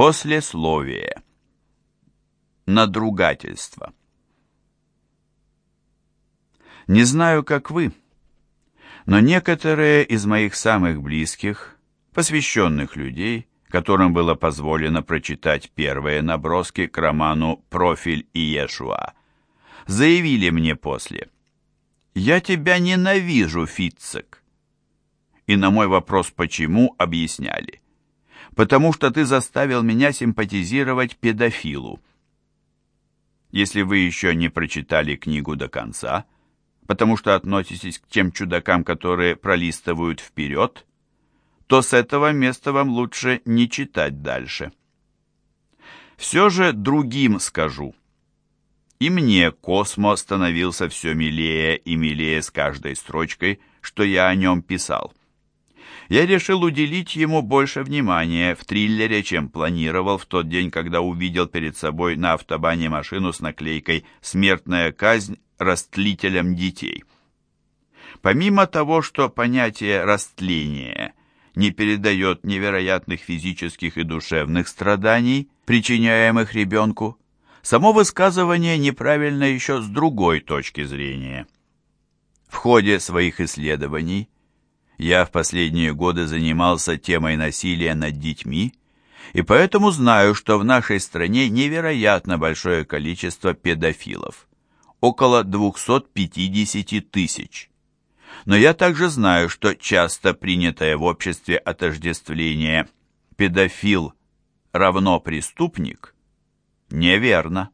Послесловие. Надругательство. Не знаю, как вы, но некоторые из моих самых близких, посвященных людей, которым было позволено прочитать первые наброски к роману «Профиль Иешуа», заявили мне после «Я тебя ненавижу, Фитцек». И на мой вопрос «почему?» объясняли «Потому что ты заставил меня симпатизировать педофилу». Если вы еще не прочитали книгу до конца, потому что относитесь к тем чудакам, которые пролистывают вперед, то с этого места вам лучше не читать дальше. Все же другим скажу. И мне Космо становился все милее и милее с каждой строчкой, что я о нем писал. Я решил уделить ему больше внимания в триллере, чем планировал в тот день, когда увидел перед собой на автобане машину с наклейкой «Смертная казнь растлителям детей». Помимо того, что понятие «растление» не передает невероятных физических и душевных страданий, причиняемых ребенку, Само высказывание неправильно еще с другой точки зрения. В ходе своих исследований я в последние годы занимался темой насилия над детьми, и поэтому знаю, что в нашей стране невероятно большое количество педофилов, около 250 тысяч. Но я также знаю, что часто принятое в обществе отождествление «педофил равно преступник» Неверно.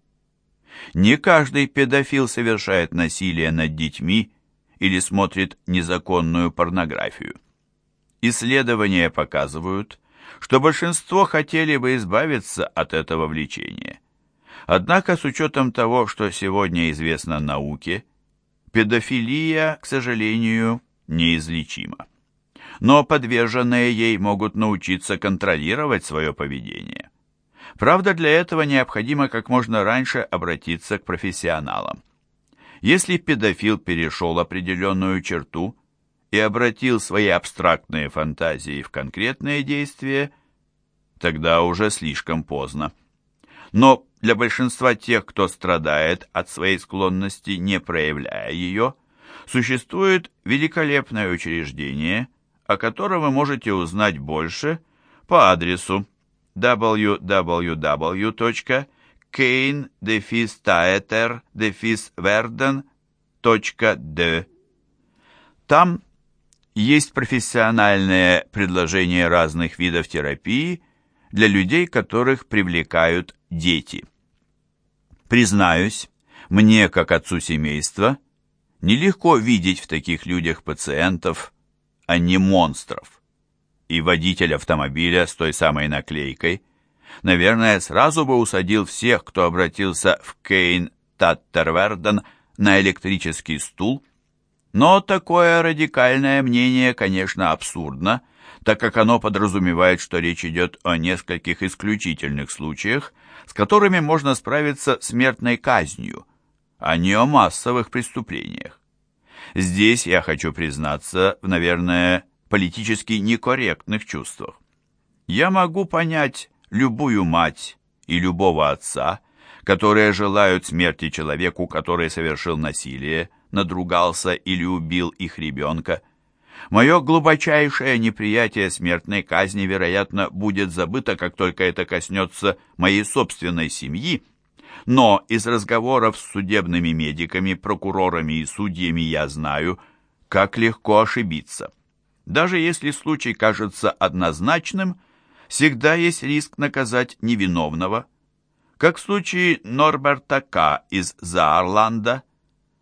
Не каждый педофил совершает насилие над детьми или смотрит незаконную порнографию. Исследования показывают, что большинство хотели бы избавиться от этого влечения. Однако с учетом того, что сегодня известно науке, педофилия, к сожалению, неизлечима. Но подверженные ей могут научиться контролировать свое поведение. Правда, для этого необходимо как можно раньше обратиться к профессионалам. Если педофил перешел определенную черту и обратил свои абстрактные фантазии в конкретные действия, тогда уже слишком поздно. Но для большинства тех, кто страдает от своей склонности, не проявляя ее, существует великолепное учреждение, о котором вы можете узнать больше по адресу www.kane-taeter-verden.de Там есть профессиональные предложения разных видов терапии для людей, которых привлекают дети. Признаюсь, мне, как отцу семейства, нелегко видеть в таких людях пациентов, а не монстров и водитель автомобиля с той самой наклейкой, наверное, сразу бы усадил всех, кто обратился в Кейн Таттерверден на электрический стул. Но такое радикальное мнение, конечно, абсурдно, так как оно подразумевает, что речь идет о нескольких исключительных случаях, с которыми можно справиться смертной казнью, а не о массовых преступлениях. Здесь я хочу признаться в, наверное, политически некорректных чувствах. Я могу понять любую мать и любого отца, которые желают смерти человеку, который совершил насилие, надругался или убил их ребенка. Мое глубочайшее неприятие смертной казни, вероятно, будет забыто, как только это коснется моей собственной семьи, но из разговоров с судебными медиками, прокурорами и судьями я знаю, как легко ошибиться. Даже если случай кажется однозначным, всегда есть риск наказать невиновного, как в случае Норберта К. из Заарланда,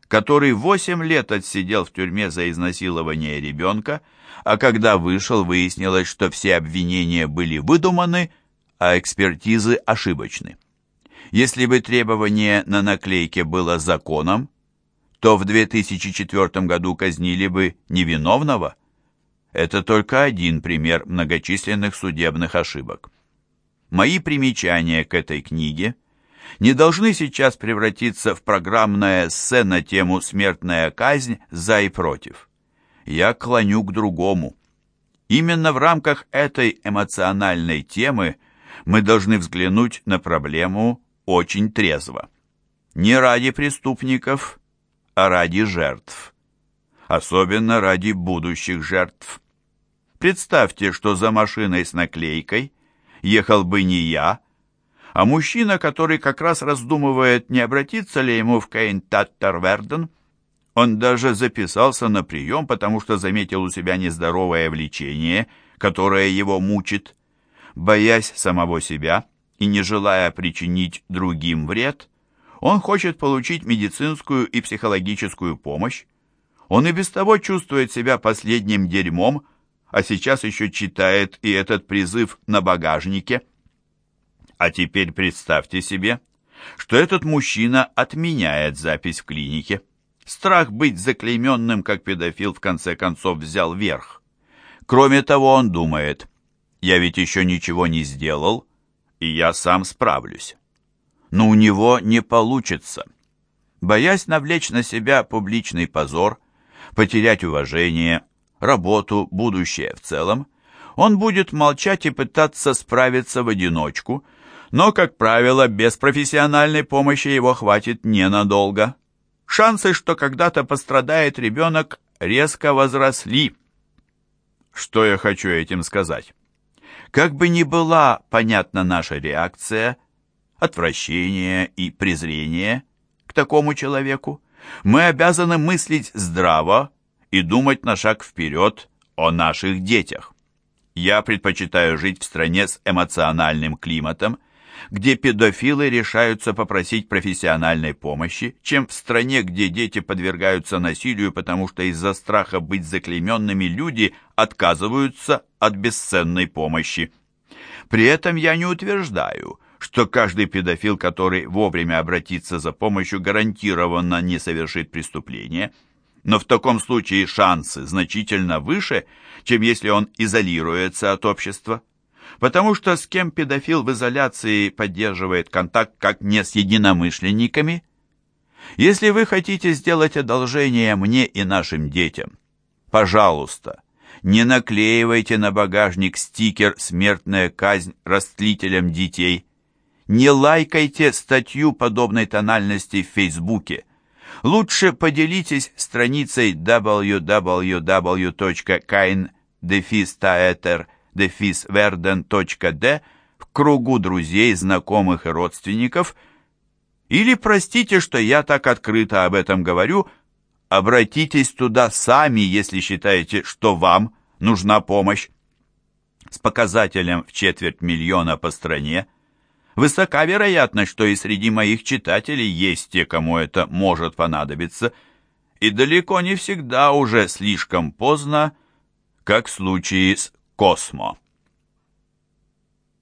который восемь лет отсидел в тюрьме за изнасилование ребенка, а когда вышел, выяснилось, что все обвинения были выдуманы, а экспертизы ошибочны. Если бы требование на наклейке было законом, то в 2004 году казнили бы невиновного – это только один пример многочисленных судебных ошибок. Мои примечания к этой книге не должны сейчас превратиться в программное эссе на тему «Смертная казнь за и против». Я клоню к другому. Именно в рамках этой эмоциональной темы мы должны взглянуть на проблему очень трезво. Не ради преступников, а ради жертв. Особенно ради будущих жертв. Представьте, что за машиной с наклейкой ехал бы не я, а мужчина, который как раз раздумывает, не обратиться ли ему в Кейн-Таттерверден. Он даже записался на прием, потому что заметил у себя нездоровое влечение, которое его мучит. Боясь самого себя и не желая причинить другим вред, он хочет получить медицинскую и психологическую помощь. Он и без того чувствует себя последним дерьмом, а сейчас еще читает и этот призыв на багажнике. А теперь представьте себе, что этот мужчина отменяет запись в клинике. Страх быть заклейменным как педофил в конце концов взял верх. Кроме того, он думает, я ведь еще ничего не сделал, и я сам справлюсь. Но у него не получится. Боясь навлечь на себя публичный позор, потерять уважение, работу, будущее в целом, он будет молчать и пытаться справиться в одиночку, но, как правило, без профессиональной помощи его хватит ненадолго. Шансы, что когда-то пострадает ребенок, резко возросли. Что я хочу этим сказать? Как бы ни была понятна наша реакция, отвращение и презрение к такому человеку, мы обязаны мыслить здраво, и думать на шаг вперед о наших детях. Я предпочитаю жить в стране с эмоциональным климатом, где педофилы решаются попросить профессиональной помощи, чем в стране, где дети подвергаются насилию, потому что из-за страха быть заклейменными люди отказываются от бесценной помощи. При этом я не утверждаю, что каждый педофил, который вовремя обратится за помощью, гарантированно не совершит преступление – но в таком случае шансы значительно выше, чем если он изолируется от общества. Потому что с кем педофил в изоляции поддерживает контакт, как не с единомышленниками? Если вы хотите сделать одолжение мне и нашим детям, пожалуйста, не наклеивайте на багажник стикер «Смертная казнь растлителям детей», не лайкайте статью подобной тональности в Фейсбуке, Лучше поделитесь страницей www.kain-taeter-verden.d в кругу друзей, знакомых и родственников, или простите, что я так открыто об этом говорю, обратитесь туда сами, если считаете, что вам нужна помощь. С показателем в четверть миллиона по стране Высока вероятность, что и среди моих читателей есть те, кому это может понадобиться, и далеко не всегда уже слишком поздно, как в случае с Космо.